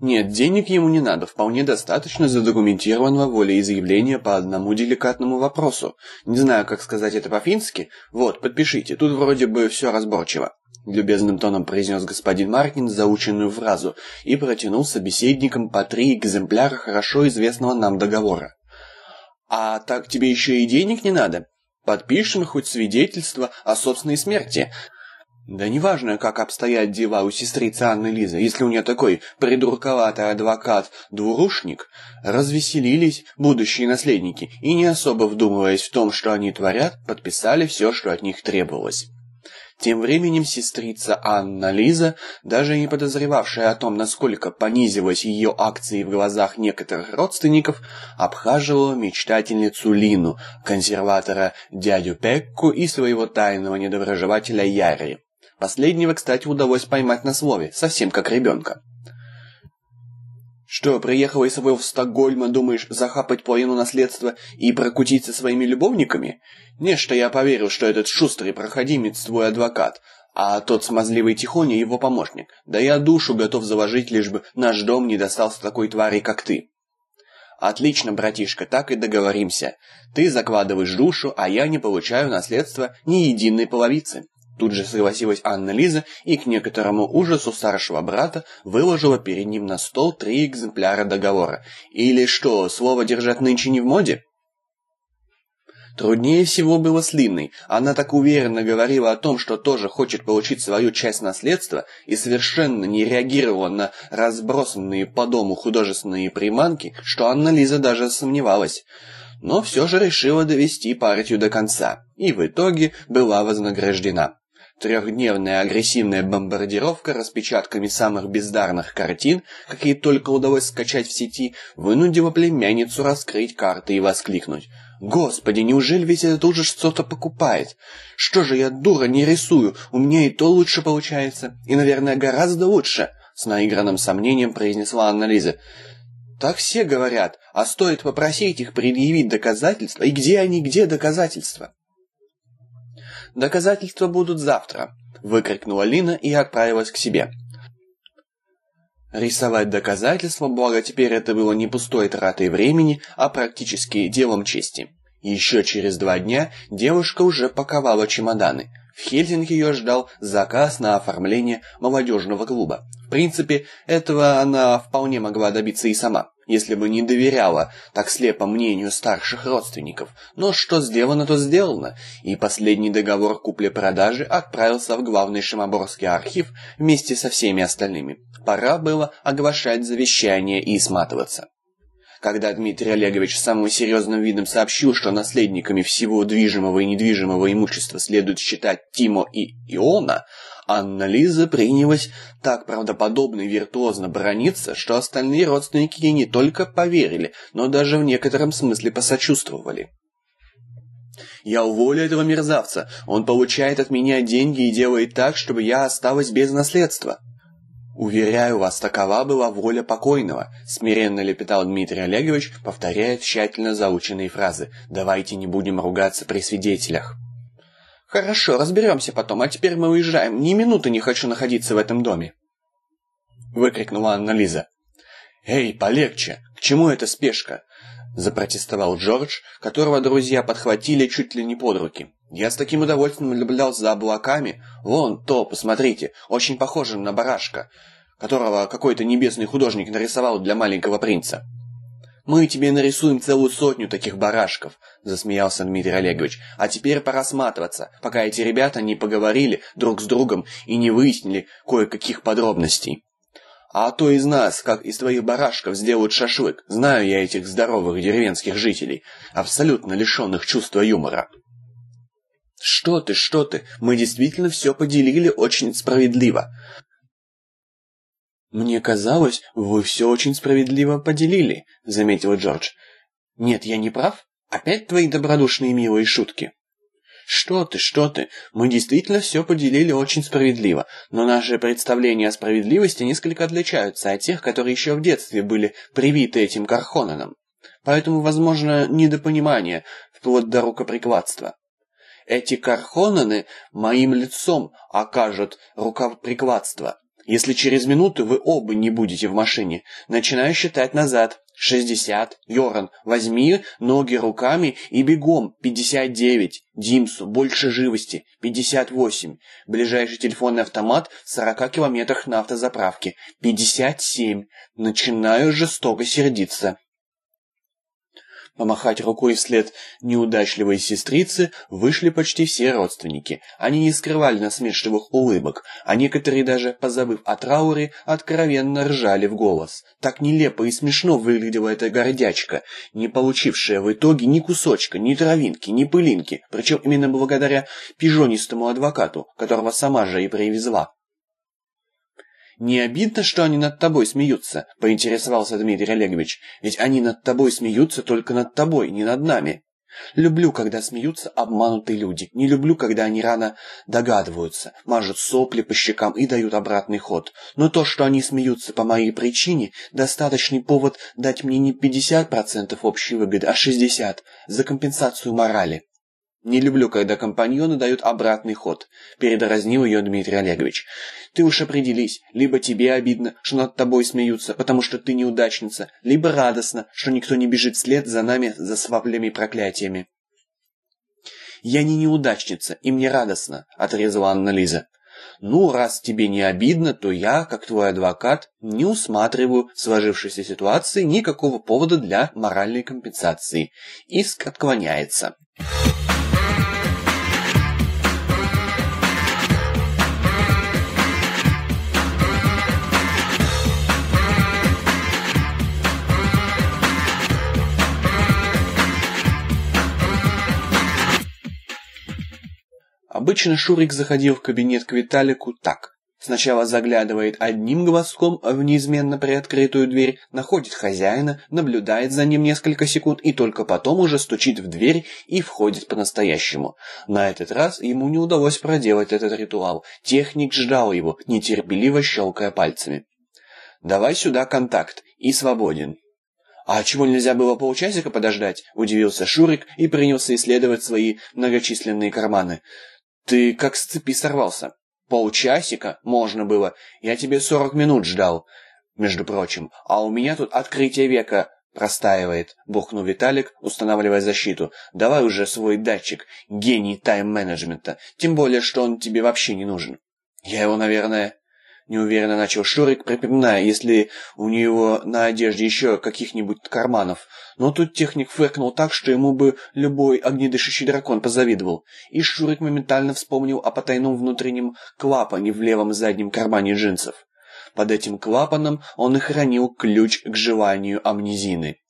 Нет, денег ему не надо, вполне достаточно задокументированного волеизъявления по одному деликатному вопросу. Не знаю, как сказать это по-фински. Вот, подпишите, тут вроде бы все разборчиво. Любезным тоном произнес господин Маркин заученную фразу и протянул собеседникам по три экземпляра хорошо известного нам договора. «А так тебе еще и денег не надо? Подпишем хоть свидетельство о собственной смерти. Да неважно, как обстоят дела у сестрицы Анны Лизы, если у нее такой придурковатый адвокат-двурушник, развеселились будущие наследники и, не особо вдумываясь в том, что они творят, подписали все, что от них требовалось. Тем временем сестрица Анна Лиза, даже не подозревавшая о том, насколько понизилась ее акции в глазах некоторых родственников, обхаживала мечтательницу Лину, консерватора дядю Пекку и своего тайного недоброжелателя Яри. Последнего, кстати, удалось поймать на слове, совсем как ребенка. Что, приехала из своего Стокгольма, думаешь, захапать половину наследства и прокутиться своими любовниками? Не, что я поверил, что этот шустрый проходимец твой адвокат, а тот смазливый тихоня его помощник. Да я душу готов заложить, лишь бы наш дом не достался такой твари, как ты. Отлично, братишка, так и договоримся. Ты закладываешь душу, а я не получаю наследство ни единой половицы. Тут же согласилась Анна-Лиза и к некоторому ужасу старшего брата выложила перед ним на стол три экземпляра договора. Или что, слово держать нынче не в моде? Труднее всего было с Линой. Она так уверенно говорила о том, что тоже хочет получить свою часть наследства и совершенно не реагировала на разбросанные по дому художественные приманки, что Анна-Лиза даже сомневалась. Но все же решила довести партию до конца и в итоге была вознаграждена. Трехдневная агрессивная бомбардировка распечатками самых бездарных картин, какие только удалось скачать в сети, вынудила племянницу раскрыть карты и воскликнуть. «Господи, неужели весь этот ужас что-то покупает? Что же я, дура, не рисую? У меня и то лучше получается. И, наверное, гораздо лучше!» С наигранным сомнением произнесла Анна-Лиза. «Так все говорят, а стоит попросить их предъявить доказательства, и где они, где доказательства?» Доказательства будут завтра, выкрикнула Лина и отправилась к себе. Рисовать доказательства, благо теперь это было не пустой тратой времени, а практически делом чести. Еще через два дня девушка уже паковала чемоданы. В Хельсинки ее ждал заказ на оформление молодежного клуба. В принципе, этого она вполне могла добиться и сама если бы не доверяла так слепо мнению старших родственников. Но что сделано, то сделано, и последний договор купли-продажи отправился в главный Шимоборский архив вместе со всеми остальными. Пора было оглашать завещание и сматываться. Когда Дмитрий Олегович самым серьезным видом сообщил, что наследниками всего движимого и недвижимого имущества следует считать Тимо и Иона, Анна-Лиза принялась так правдоподобно и виртуозно брониться, что остальные родственники ей не только поверили, но даже в некотором смысле посочувствовали. «Я уволю этого мерзавца. Он получает от меня деньги и делает так, чтобы я осталась без наследства». «Уверяю вас, такова была воля покойного», — смиренно лепетал Дмитрий Олегович, повторяя тщательно заученные фразы. «Давайте не будем ругаться при свидетелях». «Хорошо, разберемся потом, а теперь мы уезжаем. Ни минуты не хочу находиться в этом доме!» Выкрикнула Анна-Лиза. «Эй, полегче! К чему эта спешка?» Запротестовал Джордж, которого друзья подхватили чуть ли не под руки. «Я с таким удовольствием наблюдал за облаками. Вон то, посмотрите, очень похоже на барашка, которого какой-то небесный художник нарисовал для маленького принца». «Мы тебе нарисуем целую сотню таких барашков», — засмеялся Дмитрий Олегович. «А теперь пора сматываться, пока эти ребята не поговорили друг с другом и не выяснили кое-каких подробностей». «А то из нас, как из твоих барашков, сделают шашлык. Знаю я этих здоровых деревенских жителей, абсолютно лишенных чувства юмора». «Что ты, что ты, мы действительно все поделили очень справедливо. «Мне казалось, вы все очень справедливо поделили», — заметил Джордж. «Нет, я не прав? Опять твои добродушные милые шутки?» «Что ты, что ты? Мы действительно все поделили очень справедливо, но наши представления о справедливости несколько отличаются от тех, которые еще в детстве были привиты этим Кархонаном. Поэтому, возможно, недопонимание, вплоть до рукоприкладства. Эти Кархонаны моим лицом окажут рукоприкладство, Если через минуту вы оба не будете в машине, начинаю считать назад. Шестьдесят. Йоран, возьми ноги руками и бегом. Пятьдесят девять. Димсу, больше живости. Пятьдесят восемь. Ближайший телефонный автомат в сорока километрах на автозаправке. Пятьдесят семь. Начинаю жестоко сердиться. Помахать рукой вслед неудачливой сестрицы вышли почти все родственники. Они не скрывали насмешливых улыбок, а некоторые даже, позабыв о трауре, откровенно ржали в голос. Так нелепо и смешно выглядела эта гордячка, не получившая в итоге ни кусочка, ни травинки, ни пылинки, причем именно благодаря пижонистому адвокату, которого сама же и привезла. «Не обидно, что они над тобой смеются?» — поинтересовался Дмитрий Олегович. «Ведь они над тобой смеются только над тобой, не над нами». Люблю, когда смеются обманутые люди. Не люблю, когда они рано догадываются, мажут сопли по щекам и дают обратный ход. Но то, что они смеются по моей причине, достаточный повод дать мне не 50% общей выгоды, а 60% за компенсацию морали. «Не люблю, когда компаньоны дают обратный ход», — передразнил ее Дмитрий Олегович. «Ты уж определись, либо тебе обидно, что над тобой смеются, потому что ты неудачница, либо радостно, что никто не бежит вслед за нами за сваплями проклятиями». «Я не неудачница, и мне радостно», — отрезала Анна Лиза. «Ну, раз тебе не обидно, то я, как твой адвокат, не усматриваю в сложившейся ситуации никакого повода для моральной компенсации. Иск отклоняется». Обычно Шурик заходил в кабинет к Виталику так. Сначала заглядывает одним глазком в неизменно приоткрытую дверь, находит хозяина, наблюдает за ним несколько секунд и только потом уже стучит в дверь и входит по-настоящему. На этот раз ему не удалось проделать этот ритуал. Техник ждал его, нетерпеливо щелкая пальцами. «Давай сюда контакт и свободен». «А чего нельзя было полчасика подождать?» – удивился Шурик и принялся исследовать свои многочисленные карманы. Ты как с цепи сорвался. Полчасика можно было. Я тебе сорок минут ждал, между прочим. А у меня тут открытие века простаивает, буркнул Виталик, устанавливая защиту. Давай уже свой датчик, гений тайм-менеджмента. Тем более, что он тебе вообще не нужен. Я его, наверное, Неуверенно начал Шурик, припоминая, если у него на одежде еще каких-нибудь карманов. Но тут техник фыркнул так, что ему бы любой огнедышащий дракон позавидовал. И Шурик моментально вспомнил о потайном внутреннем клапане в левом заднем кармане джинсов. Под этим клапаном он и хранил ключ к желанию амнезины.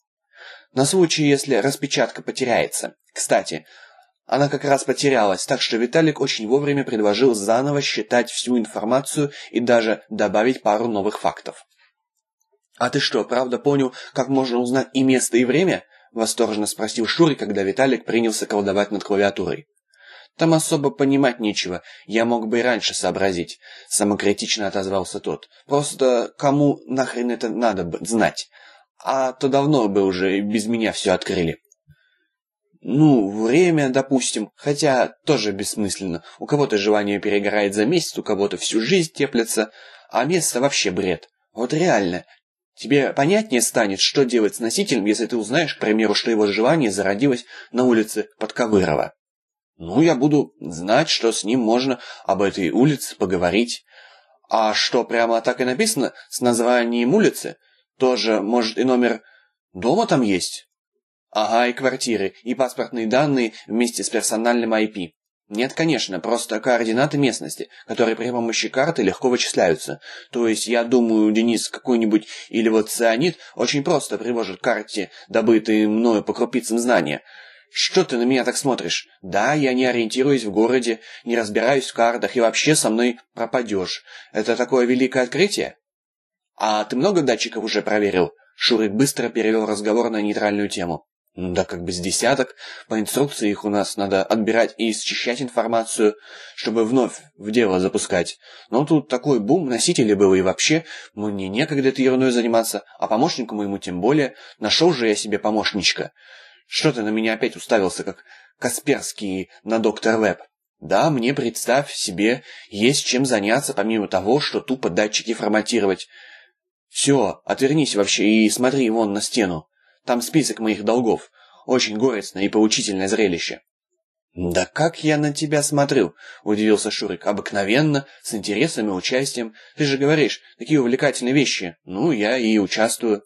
На случай, если распечатка потеряется. Кстати, она как раз потерялась, так что Виталик очень вовремя предложил заново считать всю информацию и даже добавить пару новых фактов. «А ты что, правда понял, как можно узнать и место, и время?» — восторженно спросил Шури, когда Виталик принялся колдовать над клавиатурой. «Там особо понимать нечего, я мог бы и раньше сообразить», — самокритично отозвался тот. «Просто кому нахрен это надо знать? А то давно бы уже без меня все открыли». Ну, время, допустим, хотя тоже бессмысленно. У кого-то желание перегорает за месяц, у кого-то всю жизнь теплится, а место вообще бред. Вот реально. Тебе понятнее станет, что делать с носителем, если ты узнаешь, к примеру, что его желание зародилось на улице Подковырова. Ну, я буду знать, что с ним можно об этой улице поговорить. А что, прямо так и написано с названием улицы? Тоже, может, и номер дома там есть? Ага, и квартиры, и паспортные данные вместе с персональным IP. Нет, конечно, просто координаты местности, которые при помощи карты легко вычисляются. То есть, я думаю, Денис какой-нибудь или вот цианид очень просто приложит к карте добытые мною по крупицам знания. Что ты на меня так смотришь? Да, я не ориентируюсь в городе, не разбираюсь в картах и вообще со мной пропадешь. Это такое великое открытие? А ты много датчиков уже проверил? Шурик быстро перевел разговор на нейтральную тему. Да как бы с десяток. По инструкции их у нас надо отбирать и счищать информацию, чтобы вновь в дело запускать. Но тут такой бум носителей был и вообще, мне некогда этой ерундой заниматься, а помощнику моему тем более. Нашел же я себе помощничка. Что ты на меня опять уставился, как Касперский на доктор Веб? Да, мне, представь себе, есть чем заняться, помимо того, что тупо датчики форматировать. Все, отвернись вообще и смотри вон на стену. Там список моих долгов. Очень горестное и поучительное зрелище. «Да как я на тебя смотрю?» — удивился Шурик. «Обыкновенно, с интересом и участием. Ты же говоришь, такие увлекательные вещи. Ну, я и участвую».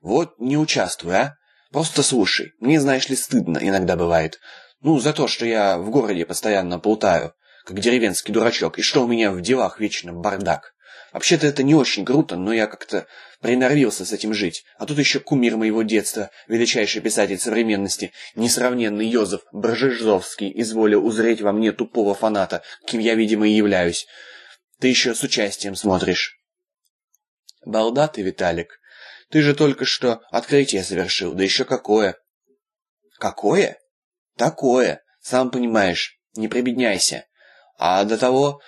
«Вот не участвую, а? Просто слушай. Мне, знаешь ли, стыдно иногда бывает. Ну, за то, что я в городе постоянно плутаю, как деревенский дурачок, и что у меня в делах вечно бардак. Вообще-то это не очень круто, но я как-то приноровился с этим жить. А тут еще кумир моего детства, величайший писатель современности, несравненный Йозеф Бржежовский, изволил узреть во мне тупого фаната, кем я, видимо, и являюсь. Ты еще с участием смотришь. Балда ты, Виталик. Ты же только что открытие совершил, да еще какое. Какое? Такое, сам понимаешь, не прибедняйся. А до того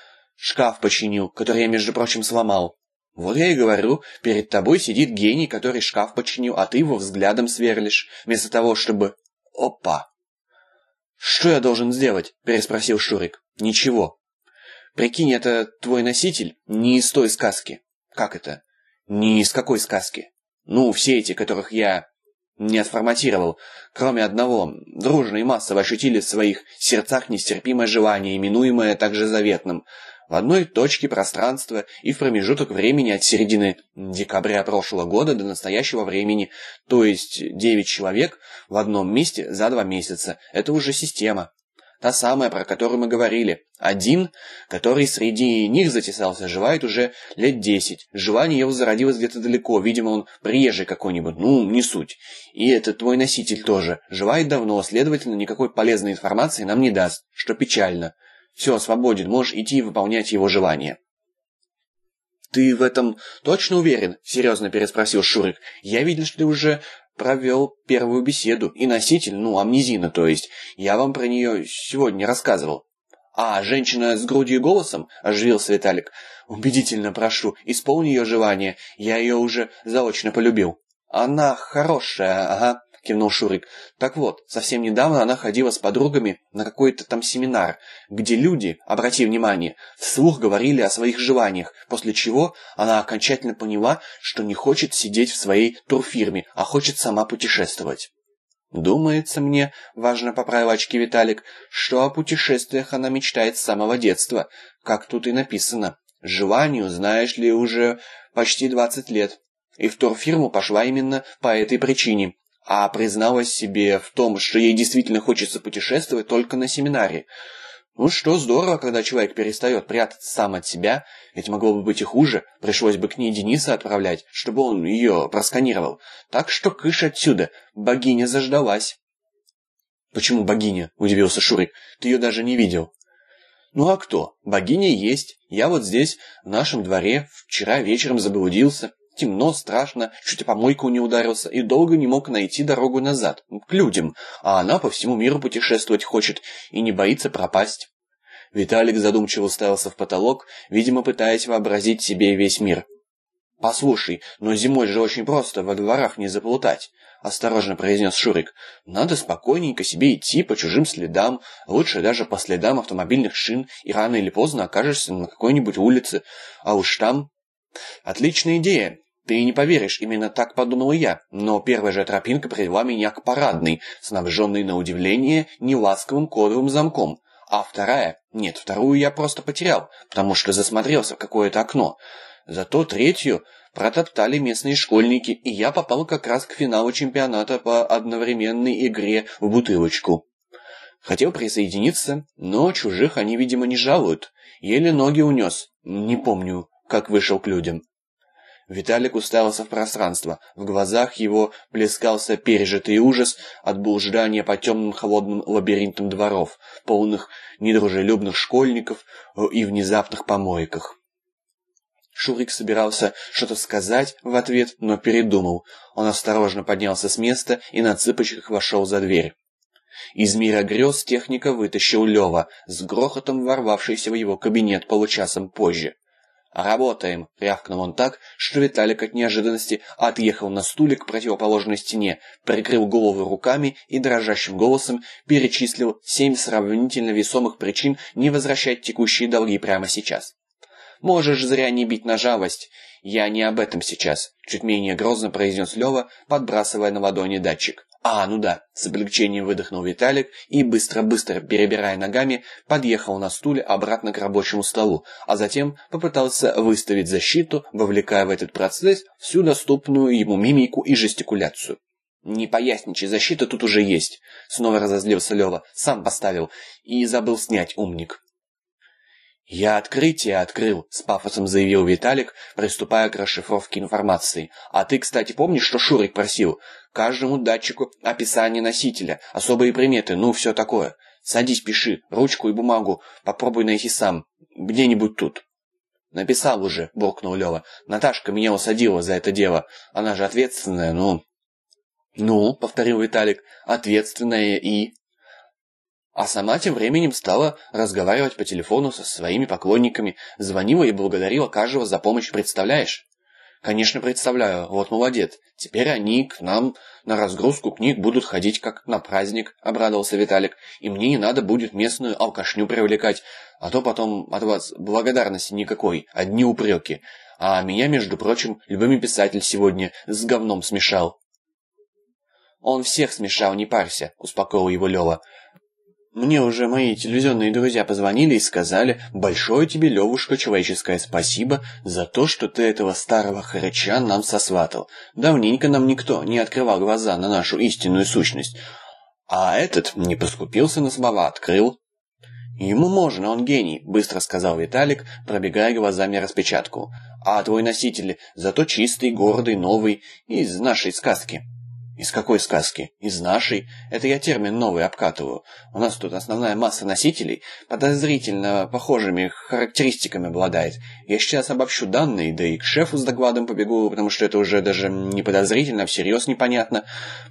шкаф починил, который я, между прочим, сломал. Вот я и говорю, перед тобой сидит гений, который шкаф починил, а ты его взглядом сверлишь, вместо того, чтобы... Опа! «Что я должен сделать?» – переспросил Шурик. «Ничего. Прикинь, это твой носитель не из той сказки». «Как это?» «Не из какой сказки?» «Ну, все эти, которых я не отформатировал. Кроме одного, дружно и массово ощутили в своих сердцах нестерпимое желание, именуемое также заветным. В одной точке пространства и в промежуток времени от середины декабря прошлого года до настоящего времени, то есть девять человек в одном месте за два месяца. Это уже система. Та самая, про которую мы говорили. Один, который среди них затесался, живает уже лет десять. Желание его зародилось где-то далеко, видимо, он приезжий какой-нибудь, ну, не суть. И это твой носитель тоже. Живает давно, следовательно, никакой полезной информации нам не даст, что печально. Все, свободен, можешь идти выполнять его желание. «Ты в этом точно уверен?» — серьезно переспросил Шурик. «Я видел, что ты уже провел первую беседу. И носитель, ну, амнезина, то есть. Я вам про нее сегодня рассказывал. «А, женщина с грудью и голосом?» – оживился Виталик. «Убедительно прошу, исполни ее желание. Я ее уже заочно полюбил». «Она хорошая, ага», — кивнул Шурик. «Так вот, совсем недавно она ходила с подругами на какой-то там семинар, где люди, обрати внимание, вслух говорили о своих желаниях, после чего она окончательно поняла, что не хочет сидеть в своей турфирме, а хочет сама путешествовать». «Думается мне, — важно поправил очки Виталик, — что о путешествиях она мечтает с самого детства, как тут и написано. Желанию, знаешь ли, уже почти двадцать лет. И в турфирму пошла именно по этой причине а призналась себе в том, что ей действительно хочется путешествовать только на семинаре. Ну что здорово, когда человек перестает прятаться сам от себя, ведь могло бы быть и хуже, пришлось бы к ней Дениса отправлять, чтобы он ее просканировал. Так что кыш отсюда, богиня заждалась. «Почему богиня?» – удивился Шурик. «Ты ее даже не видел». «Ну а кто? Богиня есть. Я вот здесь, в нашем дворе, вчера вечером заблудился. Темно, страшно, чуть о помойку не ударился и долго не мог найти дорогу назад, к людям, а она по всему миру путешествовать хочет и не боится пропасть. Виталик задумчиво уставился в потолок, видимо, пытаясь вообразить себе весь мир. «Послушай, но зимой же очень просто во дворах не заплутать», — осторожно произнес Шурик. «Надо спокойненько себе идти по чужим следам, лучше даже по следам автомобильных шин, и рано или поздно окажешься на какой-нибудь улице, а уж там...» «Отличная идея. Ты не поверишь, именно так подумал я, но первая же тропинка привела меня к парадной, снабженной на удивление неласковым кодовым замком. А вторая? Нет, вторую я просто потерял, потому что засмотрелся в какое-то окно. Зато третью протоптали местные школьники, и я попал как раз к финалу чемпионата по одновременной игре в бутылочку. Хотел присоединиться, но чужих они, видимо, не жалуют. Еле ноги унес. Не помню, как вышел к людям. Виталик уставился в пространство. В глазах его плескался пережитый ужас от блуждания по темным холодным лабиринтам дворов, полных недружелюбных школьников и внезапных помойках. Шурик собирался что-то сказать в ответ, но передумал. Он осторожно поднялся с места и на цыпочках вошел за дверь. Из мира грез техника вытащил Лева, с грохотом ворвавшийся в его кабинет получасом позже. «Работаем!» — рявкнул он так, что Виталик от неожиданности отъехал на стуле к противоположной стене, прикрыл голову руками и дрожащим голосом перечислил семь сравнительно весомых причин не возвращать текущие долги прямо сейчас. «Можешь зря не бить на жалость. Я не об этом сейчас», — чуть менее грозно произнес Лева, подбрасывая на ладони датчик. «А, ну да!» — с облегчением выдохнул Виталик и, быстро-быстро перебирая ногами, подъехал на стуле обратно к рабочему столу, а затем попытался выставить защиту, вовлекая в этот процесс всю доступную ему мимику и жестикуляцию. «Не поясничай, защита тут уже есть!» — снова разозлился Лева. «Сам поставил. И забыл снять, умник». «Я открытие открыл», — с пафосом заявил Виталик, приступая к расшифровке информации. «А ты, кстати, помнишь, что Шурик просил? Каждому датчику описание носителя, особые приметы, ну, все такое. Садись, пиши, ручку и бумагу, попробуй найти сам, где-нибудь тут». «Написал уже», — буркнул Лева. «Наташка меня усадила за это дело. Она же ответственная, ну...» «Ну», — повторил Виталик, — «ответственная и...» А сама тем временем стала разговаривать по телефону со своими поклонниками, звонила и благодарила каждого за помощь, представляешь? Конечно, представляю. Вот молодец. Теперь они к нам на разгрузку книг будут ходить как на праздник, обрадовался Виталик. И мне не надо будет местную алкашню привлекать, а то потом от вас благодарности никакой, одни упреки. А меня, между прочим, любимый писатель сегодня с говном смешал. Он всех смешал, не парься, успокоил его Лева. Мне уже мои телевизионные друзья позвонили и сказали «Большое тебе, Левушка, человеческое спасибо за то, что ты этого старого хрыча нам сосватал. Давненько нам никто не открывал глаза на нашу истинную сущность. А этот не поскупился на слова, открыл». «Ему можно, он гений», — быстро сказал Виталик, пробегая глазами распечатку. «А твой носитель зато чистый, гордый, новый, из нашей сказки». Из какой сказки? Из нашей. Это я термин новый обкатываю. У нас тут основная масса носителей подозрительно похожими характеристиками обладает. Я сейчас обобщу данные, да и к шефу с докладом побегу, потому что это уже даже не подозрительно, а всерьез непонятно.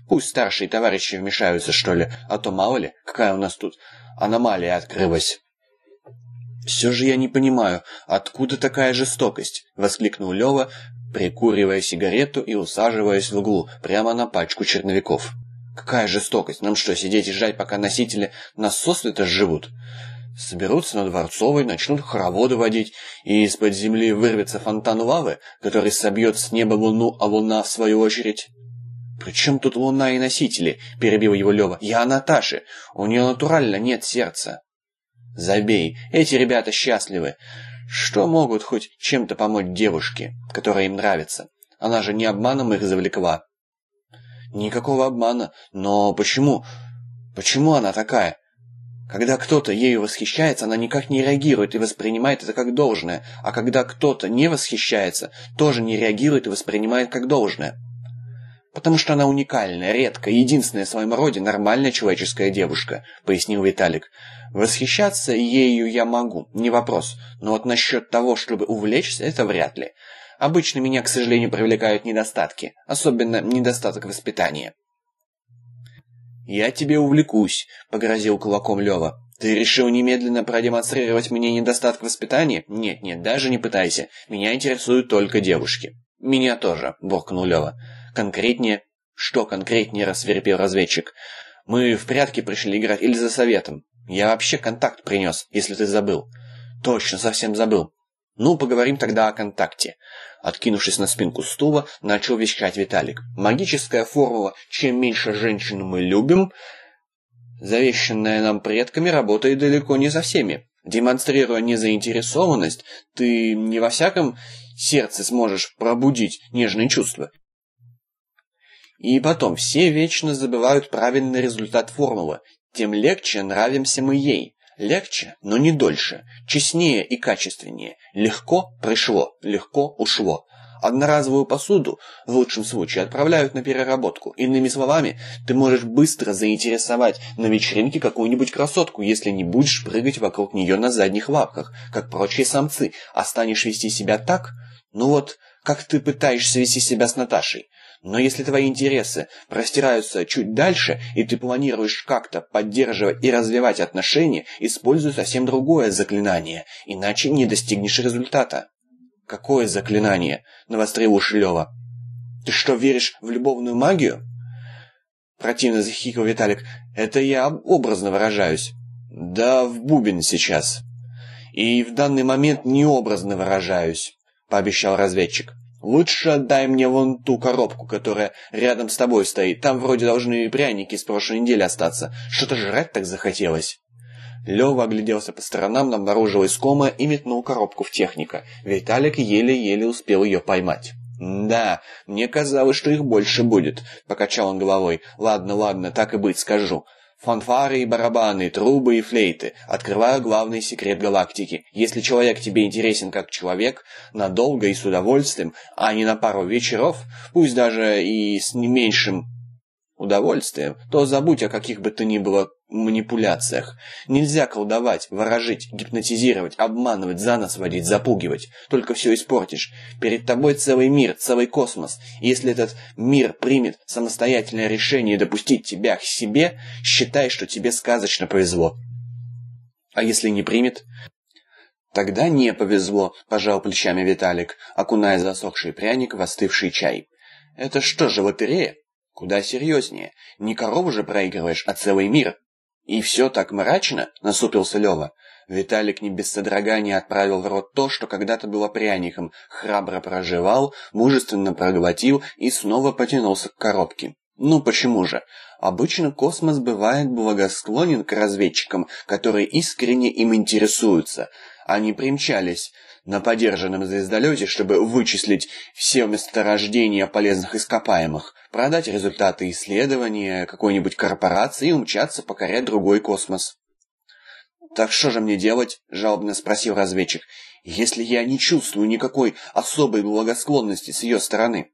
Пусть старшие товарищи вмешаются, что ли, а то мало ли, какая у нас тут аномалия открылась. «Все же я не понимаю, откуда такая жестокость?» — воскликнул Лева, прикуривая сигарету и усаживаясь в углу, прямо на пачку черновиков. «Какая жестокость! Нам что, сидеть и ждать, пока носители нас сосветы живут?» Соберутся на Дворцовой, начнут хороводы водить, и из-под земли вырвется фонтан лавы, который собьет с неба луну, а луна, в свою очередь... «При чем тут луна и носители?» – перебил его Лева. «Я о Наташе. У нее натурально нет сердца». «Забей. Эти ребята счастливы. Что могут хоть чем-то помочь девушке, которая им нравится? Она же не обманом их завлекла. Никакого обмана. Но почему? Почему она такая? Когда кто-то ею восхищается, она никак не реагирует и воспринимает это как должное, а когда кто-то не восхищается, тоже не реагирует и воспринимает как должное. «Потому что она уникальная, редкая, единственная в своем роде нормальная человеческая девушка», — пояснил Виталик. «Восхищаться ею я могу, не вопрос, но вот насчет того, чтобы увлечься, это вряд ли. Обычно меня, к сожалению, привлекают недостатки, особенно недостаток воспитания». «Я тебе увлекусь», — погрозил кулаком Лева. «Ты решил немедленно продемонстрировать мне недостаток воспитания? Нет, нет, даже не пытайся. Меня интересуют только девушки». «Меня тоже», — буркнул Лева. Конкретнее? Что конкретнее, рассверепел разведчик. Мы в прятки пришли играть или за советом? Я вообще контакт принес, если ты забыл. Точно, совсем забыл. Ну, поговорим тогда о контакте. Откинувшись на спинку стула, начал вещать Виталик. Магическая формула «чем меньше женщин мы любим», завещанная нам предками, работает далеко не со всеми. Демонстрируя незаинтересованность, ты не во всяком сердце сможешь пробудить нежные чувства. И потом, все вечно забывают правильный результат формулы. Тем легче нравимся мы ей. Легче, но не дольше. Честнее и качественнее. Легко пришло, легко ушло. Одноразовую посуду, в лучшем случае, отправляют на переработку. Иными словами, ты можешь быстро заинтересовать на вечеринке какую-нибудь красотку, если не будешь прыгать вокруг нее на задних лапках, как прочие самцы, а станешь вести себя так, ну вот, как ты пытаешься вести себя с Наташей. Но если твои интересы простираются чуть дальше, и ты планируешь как-то поддерживать и развивать отношения, используй совсем другое заклинание, иначе не достигнешь результата. «Какое заклинание?» — навострил уши Лёва. «Ты что, веришь в любовную магию?» Противно захихикал Виталик. «Это я образно выражаюсь». «Да в бубен сейчас». «И в данный момент необразно выражаюсь», — пообещал разведчик. «Лучше отдай мне вон ту коробку, которая рядом с тобой стоит. Там вроде должны пряники с прошлой недели остаться. Что-то жрать так захотелось». Лёва огляделся по сторонам, обнаружил искомое и метнул коробку в техника. Виталик еле-еле успел ее поймать. «Да, мне казалось, что их больше будет», — покачал он головой. «Ладно, ладно, так и быть, скажу. Фанфары и барабаны, трубы и флейты. Открываю главный секрет галактики. Если человек тебе интересен как человек, надолго и с удовольствием, а не на пару вечеров, пусть даже и с не меньшим удовольствием, то забудь о каких бы то ни было манипуляциях. Нельзя колдовать, ворожить, гипнотизировать, обманывать, за нос водить, запугивать. Только все испортишь. Перед тобой целый мир, целый космос. И если этот мир примет самостоятельное решение допустить тебя к себе, считай, что тебе сказочно повезло. А если не примет? Тогда не повезло, пожал плечами Виталик, окуная засохший пряник в остывший чай. Это что же, лотерея? Куда серьезнее. Не корову же проигрываешь, а целый мир. И все так мрачно, насупился Лева. Виталик не без содрогания отправил в рот то, что когда-то было пряником, храбро проживал, мужественно проглотил и снова потянулся к коробке. Ну почему же? Обычно космос бывает благосклонен к разведчикам, которые искренне им интересуются. Они примчались на подержанном звездолете, чтобы вычислить все месторождения полезных ископаемых, продать результаты исследования какой-нибудь корпорации и умчаться покорять другой космос. «Так что же мне делать?» – жалобно спросил разведчик. «Если я не чувствую никакой особой благосклонности с ее стороны?»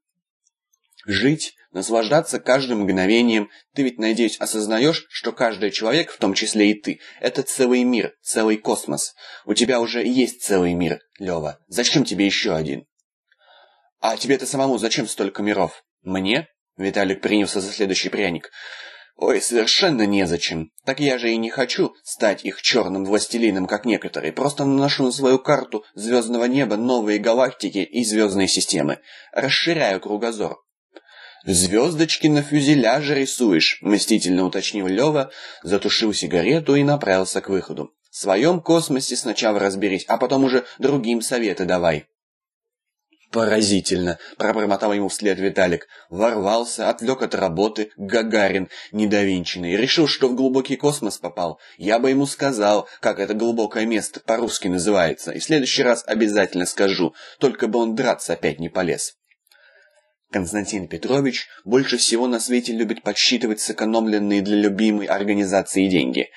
«Жить наслаждаться каждым мгновением. Ты ведь, надеюсь, осознаешь, что каждый человек, в том числе и ты, это целый мир, целый космос. У тебя уже есть целый мир, Лева. Зачем тебе еще один? А тебе-то самому зачем столько миров? Мне? Виталик принялся за следующий пряник. Ой, совершенно незачем. Так я же и не хочу стать их черным властелином, как некоторые. Просто наношу на свою карту звездного неба новые галактики и звездные системы. Расширяю кругозор. «Звездочки на фюзеляже рисуешь», — мстительно уточнил Лева, затушил сигарету и направился к выходу. «В своем космосе сначала разберись, а потом уже другим советы давай». «Поразительно!» — пробормотал ему вслед Виталик. Ворвался, отвлек от работы, Гагарин недовинченный. Решил, что в глубокий космос попал. Я бы ему сказал, как это глубокое место по-русски называется. И в следующий раз обязательно скажу, только бы он драться опять не полез. Константин Петрович больше всего на свете любит подсчитывать сэкономленные для любимой организации деньги.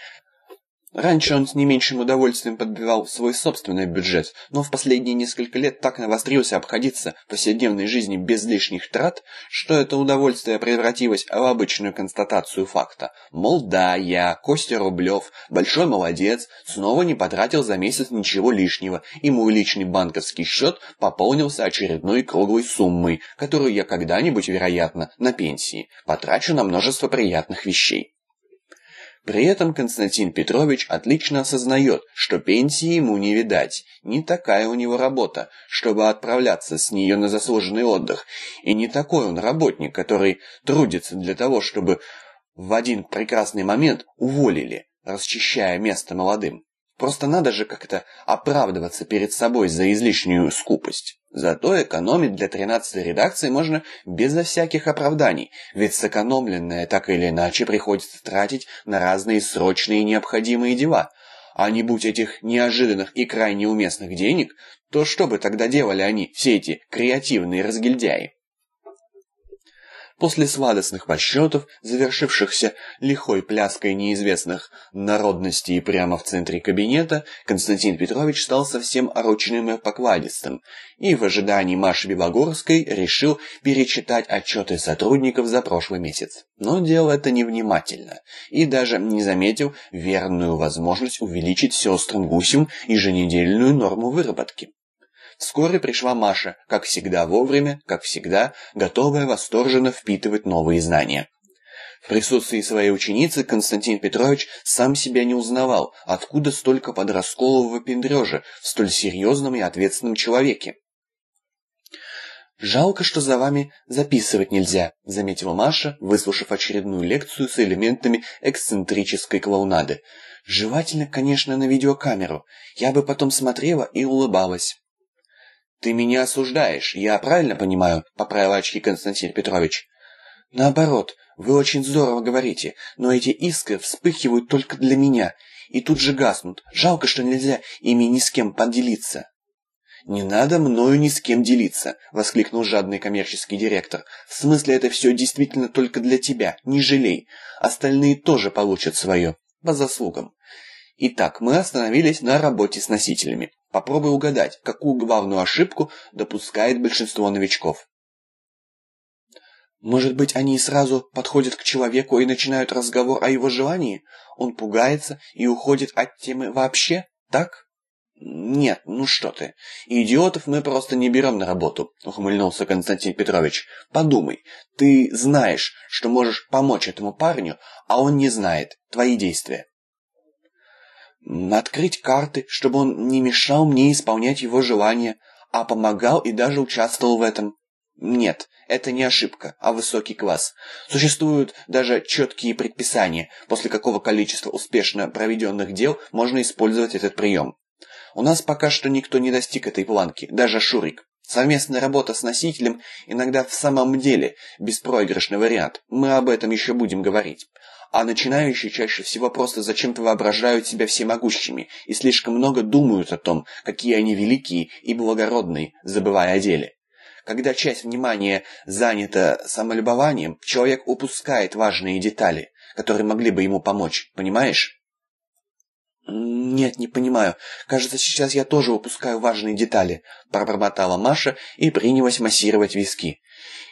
Раньше он с не меньшим удовольствием подбивал свой собственный бюджет, но в последние несколько лет так навострился обходиться в повседневной жизни без лишних трат, что это удовольствие превратилось в обычную констатацию факта. Мол, да, я, Костя Рублев, большой молодец, снова не потратил за месяц ничего лишнего, и мой личный банковский счет пополнился очередной круглой суммой, которую я когда-нибудь, вероятно, на пенсии, потрачу на множество приятных вещей. При этом Константин Петрович отлично осознает, что пенсии ему не видать. Не такая у него работа, чтобы отправляться с нее на заслуженный отдых. И не такой он работник, который трудится для того, чтобы в один прекрасный момент уволили, расчищая место молодым. Просто надо же как-то оправдываться перед собой за излишнюю скупость. Зато экономить для 13-й редакции можно безо всяких оправданий, ведь сэкономленное так или иначе приходится тратить на разные срочные и необходимые дела. А не будь этих неожиданных и крайне уместных денег, то что бы тогда делали они, все эти креативные разгильдяи? После сладостных подсчетов, завершившихся лихой пляской неизвестных народностей прямо в центре кабинета, Константин Петрович стал совсем ороченным и покладистым, и в ожидании Маши Белогорской решил перечитать отчеты сотрудников за прошлый месяц. Но делал это невнимательно, и даже не заметил верную возможность увеличить сестрам Гусем еженедельную норму выработки. Вскоре пришла Маша, как всегда вовремя, как всегда, готовая восторженно впитывать новые знания. В присутствии своей ученицы Константин Петрович сам себя не узнавал, откуда столько подросткового пендрежа в столь серьезном и ответственном человеке. «Жалко, что за вами записывать нельзя», — заметила Маша, выслушав очередную лекцию с элементами эксцентрической клоунады. «Желательно, конечно, на видеокамеру. Я бы потом смотрела и улыбалась». «Ты меня осуждаешь, я правильно понимаю?» — поправил очки Константин Петрович. «Наоборот, вы очень здорово говорите, но эти искры вспыхивают только для меня и тут же гаснут. Жалко, что нельзя ими ни с кем поделиться». «Не надо мною ни с кем делиться», — воскликнул жадный коммерческий директор. «В смысле, это все действительно только для тебя, не жалей. Остальные тоже получат свое, по заслугам». Итак, мы остановились на работе с носителями. Попробуй угадать, какую главную ошибку допускает большинство новичков. Может быть, они сразу подходят к человеку и начинают разговор о его желании? Он пугается и уходит от темы вообще, так? «Нет, ну что ты. Идиотов мы просто не берем на работу», — ухмыльнулся Константин Петрович. «Подумай, ты знаешь, что можешь помочь этому парню, а он не знает. Твои действия». «Открыть карты, чтобы он не мешал мне исполнять его желания, а помогал и даже участвовал в этом». «Нет, это не ошибка, а высокий класс. Существуют даже четкие предписания, после какого количества успешно проведенных дел можно использовать этот прием. У нас пока что никто не достиг этой планки, даже Шурик. Совместная работа с носителем иногда в самом деле беспроигрышный вариант. Мы об этом еще будем говорить. А начинающие чаще всего просто зачем-то воображают себя всемогущими и слишком много думают о том, какие они великие и благородные, забывая о деле. Когда часть внимания занята самолюбованием, человек упускает важные детали, которые могли бы ему помочь, понимаешь? «Нет, не понимаю. Кажется, сейчас я тоже упускаю важные детали», – пробормотала Маша и принялась массировать виски.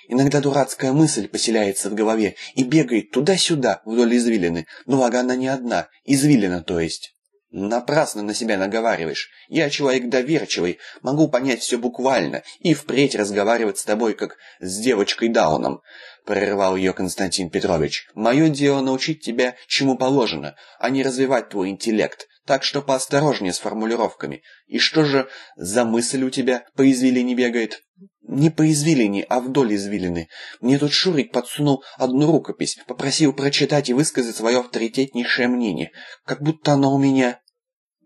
Иногда дурацкая мысль поселяется в голове и бегает туда-сюда вдоль извилины. Но она не одна. Извилина, то есть. Напрасно на себя наговариваешь. Я человек доверчивый, могу понять все буквально и впредь разговаривать с тобой, как с девочкой Дауном прервал ее Константин Петрович. «Мое дело научить тебя, чему положено, а не развивать твой интеллект, так что поосторожнее с формулировками. И что же за мысль у тебя по извилине бегает?» «Не по извилине, а вдоль извилины. Мне тут Шурик подсунул одну рукопись, попросил прочитать и высказать свое авторитетнейшее мнение, как будто оно у меня...»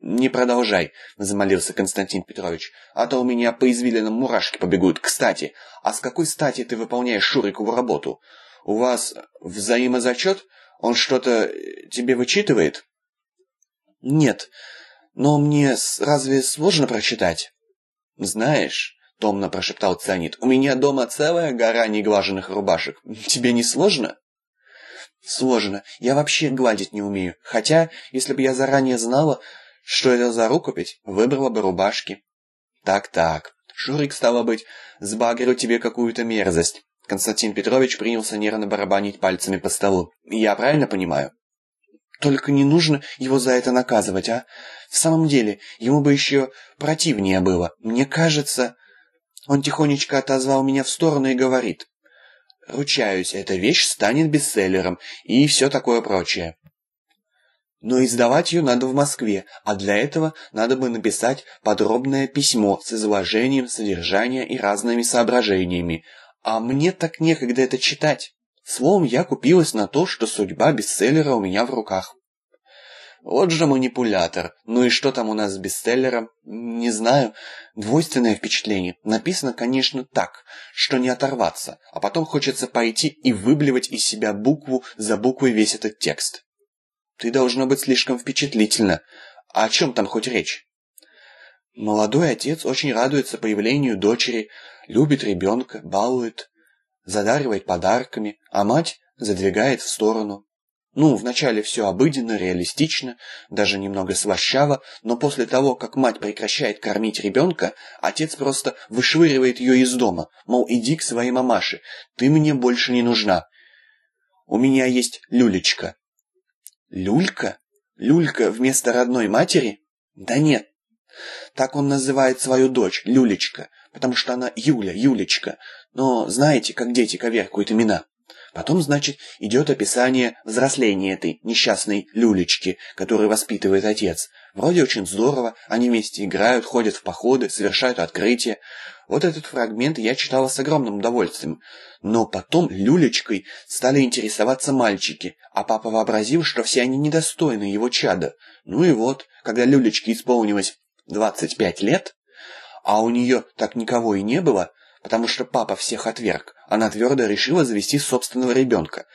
«Не продолжай», — замолился Константин Петрович, «а то у меня по извилинам мурашки побегут. Кстати, а с какой стати ты выполняешь Шурикову работу? У вас взаимозачет? Он что-то э, тебе вычитывает?» «Нет, но мне разве сложно прочитать?» «Знаешь...» — томно прошептал Цианид. «У меня дома целая гора неглаженных рубашек. Тебе не сложно?» «Сложно. Я вообще гладить не умею. Хотя, если бы я заранее знала, что это за рукопись? Выбрала бы рубашки. Так-так. Шурик, стало быть, сбагрил тебе какую-то мерзость. Константин Петрович принялся нервно барабанить пальцами по столу. Я правильно понимаю? Только не нужно его за это наказывать, а? В самом деле, ему бы еще противнее было. Мне кажется... Он тихонечко отозвал меня в сторону и говорит. «Ручаюсь, эта вещь станет бестселлером» и все такое прочее. Но издавать ее надо в Москве, а для этого надо бы написать подробное письмо с изложением содержания и разными соображениями. А мне так некогда это читать. Словом, я купилась на то, что судьба бестселлера у меня в руках. Вот же манипулятор. Ну и что там у нас с бестселлером? Не знаю. Двойственное впечатление. Написано, конечно, так, что не оторваться, а потом хочется пойти и выблевать из себя букву за буквой весь этот текст. Ты должно быть слишком впечатлительна. А о чем там хоть речь? Молодой отец очень радуется появлению дочери, любит ребенка, балует, задаривает подарками, а мать задвигает в сторону. Ну, вначале все обыденно, реалистично, даже немного слащаво, но после того, как мать прекращает кормить ребенка, отец просто вышвыривает ее из дома, мол, иди к своей мамаше, ты мне больше не нужна. У меня есть люлечка, Люлька? Люлька вместо родной матери? Да нет. Так он называет свою дочь, Люлечка, потому что она Юля, Юлечка. Но знаете, как дети коверкуют имена? Потом, значит, идет описание взросления этой несчастной люлечки, которую воспитывает отец. Вроде очень здорово, они вместе играют, ходят в походы, совершают открытия. Вот этот фрагмент я читала с огромным удовольствием. Но потом люлечкой стали интересоваться мальчики, а папа вообразил, что все они недостойны его чада. Ну и вот, когда люлечке исполнилось 25 лет, а у нее так никого и не было, потому что папа всех отверг, она твердо решила завести собственного ребенка.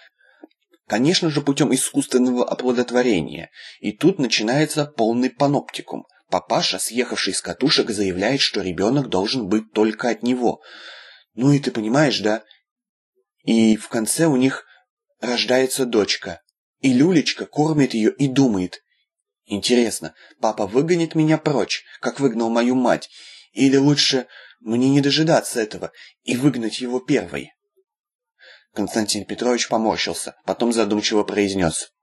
Конечно же, путем искусственного оплодотворения. И тут начинается полный паноптикум. Папаша, съехавший с катушек, заявляет, что ребенок должен быть только от него. Ну и ты понимаешь, да? И в конце у них рождается дочка. И Люлечка кормит ее и думает. Интересно, папа выгонит меня прочь, как выгнал мою мать? Или лучше мне не дожидаться этого и выгнать его первой. Константин Петрович поморщился, потом задумчиво произнес.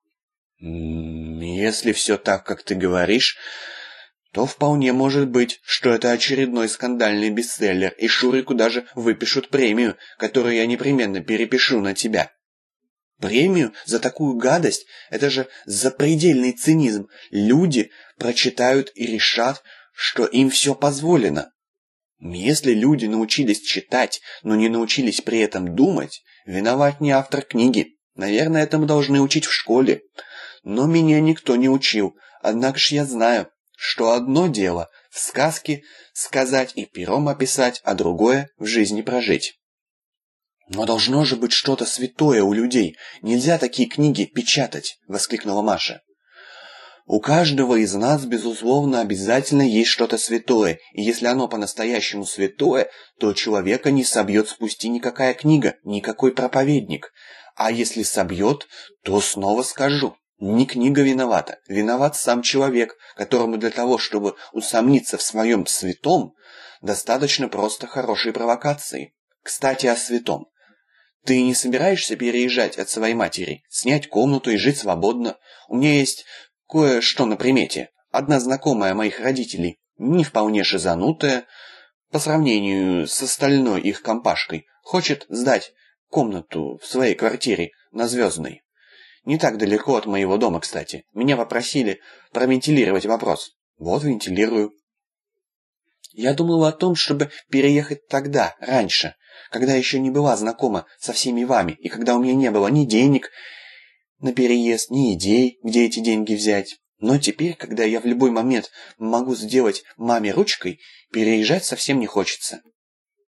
«Если все так, как ты говоришь, то вполне может быть, что это очередной скандальный бестселлер, и Шурику даже выпишут премию, которую я непременно перепишу на тебя». Премию за такую гадость? Это же запредельный цинизм. Люди прочитают и решат, что им все позволено. Если люди научились читать, но не научились при этом думать, виноват не автор книги. Наверное, этому должны учить в школе. Но меня никто не учил, однако ж я знаю, что одно дело в сказке сказать и пером описать, а другое в жизни прожить. «Но должно же быть что-то святое у людей. Нельзя такие книги печатать!» — воскликнула Маша. У каждого из нас, безусловно, обязательно есть что-то святое, и если оно по-настоящему святое, то человека не собьет с пути никакая книга, никакой проповедник. А если собьет, то снова скажу, не книга виновата, виноват сам человек, которому для того, чтобы усомниться в своем святом, достаточно просто хорошей провокации. Кстати, о святом. Ты не собираешься переезжать от своей матери, снять комнату и жить свободно? У меня есть Кое-что на примете. Одна знакомая моих родителей, не вполне шизанутая, по сравнению с остальной их компашкой, хочет сдать комнату в своей квартире на Звездной. Не так далеко от моего дома, кстати. Меня попросили провентилировать вопрос. Вот вентилирую. Я думала о том, чтобы переехать тогда, раньше, когда еще не была знакома со всеми вами, и когда у меня не было ни денег, на переезд, ни идей, где эти деньги взять. Но теперь, когда я в любой момент могу сделать маме ручкой, переезжать совсем не хочется.